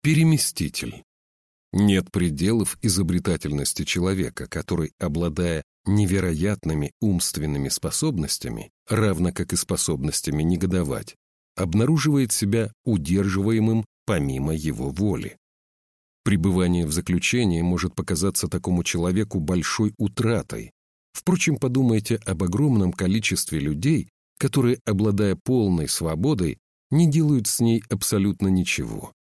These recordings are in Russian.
Переместитель. Нет пределов изобретательности человека, который, обладая невероятными умственными способностями, равно как и способностями негодовать, обнаруживает себя удерживаемым помимо его воли. Пребывание в заключении может показаться такому человеку большой утратой. Впрочем, подумайте об огромном количестве людей, которые, обладая полной свободой, не делают с ней абсолютно ничего.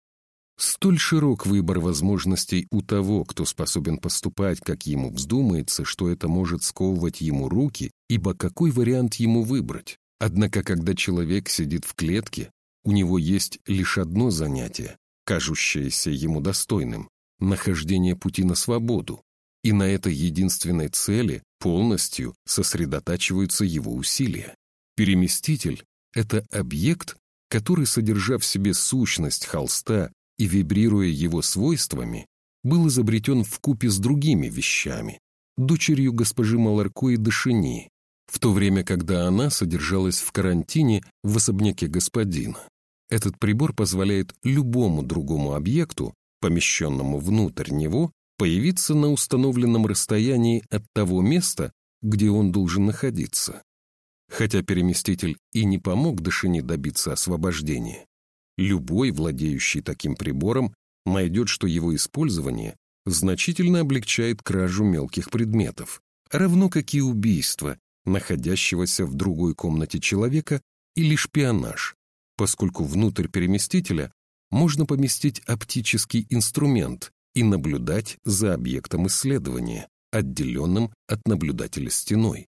Столь широк выбор возможностей у того, кто способен поступать, как ему вздумается, что это может сковывать ему руки, ибо какой вариант ему выбрать? Однако, когда человек сидит в клетке, у него есть лишь одно занятие, кажущееся ему достойным – нахождение пути на свободу. И на этой единственной цели полностью сосредотачиваются его усилия. Переместитель — это объект, который, содержа в себе сущность холста и вибрируя его свойствами, был изобретен в купе с другими вещами, дочерью госпожи Маларко и Дашини, в то время, когда она содержалась в карантине в особняке господина. Этот прибор позволяет любому другому объекту, помещенному внутрь него, появиться на установленном расстоянии от того места, где он должен находиться. Хотя переместитель и не помог Дашини добиться освобождения, любой, владеющий таким прибором, найдет, что его использование значительно облегчает кражу мелких предметов, равно как и убийство, находящегося в другой комнате человека, или шпионаж, поскольку внутрь переместителя можно поместить оптический инструмент и наблюдать за объектом исследования, отделенным от наблюдателя стеной.